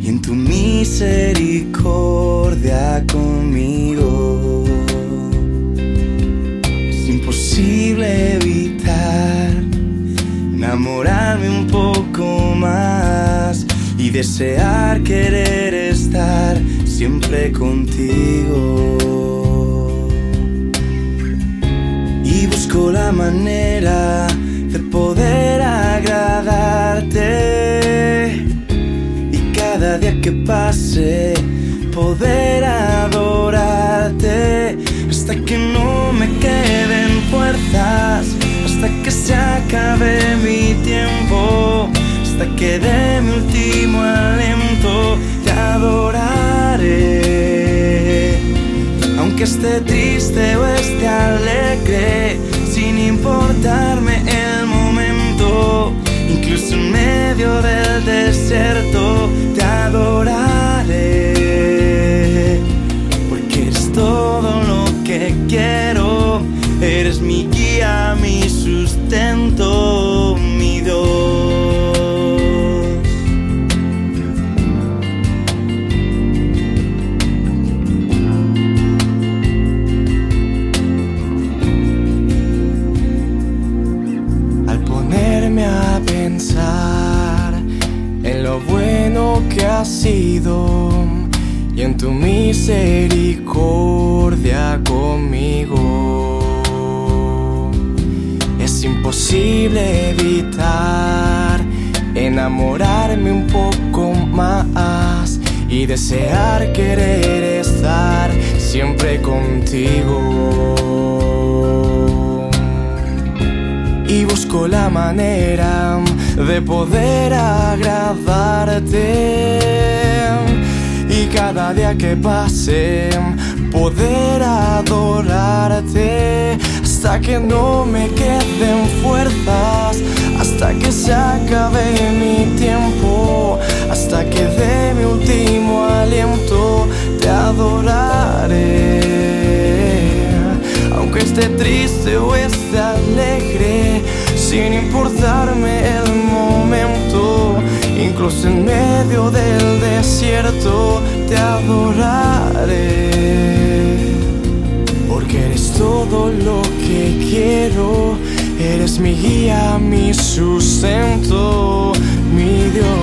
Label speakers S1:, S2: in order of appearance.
S1: y en tu misericordia conmigo. Es imposible evitar enamorarme un poco más y desear querer estar siempre contigo. Y busco la manera de poder agradarte cada día que pase poder adorarte hasta que no me queden fuerzas, hasta que se acabe mi tiempo, hasta que dé mi último aliento, te adoraré. Aunque esté triste o esté alegre, sin importarme el momento, incluso en medio del desierto, eres mi guía, mi sustento, mi Dios. Al ponerme a pensar en lo bueno que has sido y en tu misericordia conmigo, es imposible evitar enamorarme un poco más y desear querer estar siempre contigo. Y busco la manera de poder agradarte. Y cada día que pase poder adorarte hasta que no me queden fuerzas hasta que se acabe mi tiempo hasta que dé mi último aliento te adoraré. Aunque esté triste o esté alegre, sin importarme el momento, incluso en medio del desierto te adoraré, todo lo que quiero, eres mi guía, mi sustento, mi Dios.